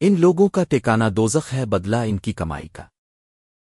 ان لوگوں کا ٹیکانہ دوزخ ہے بدلہ ان کی کمائی کا۔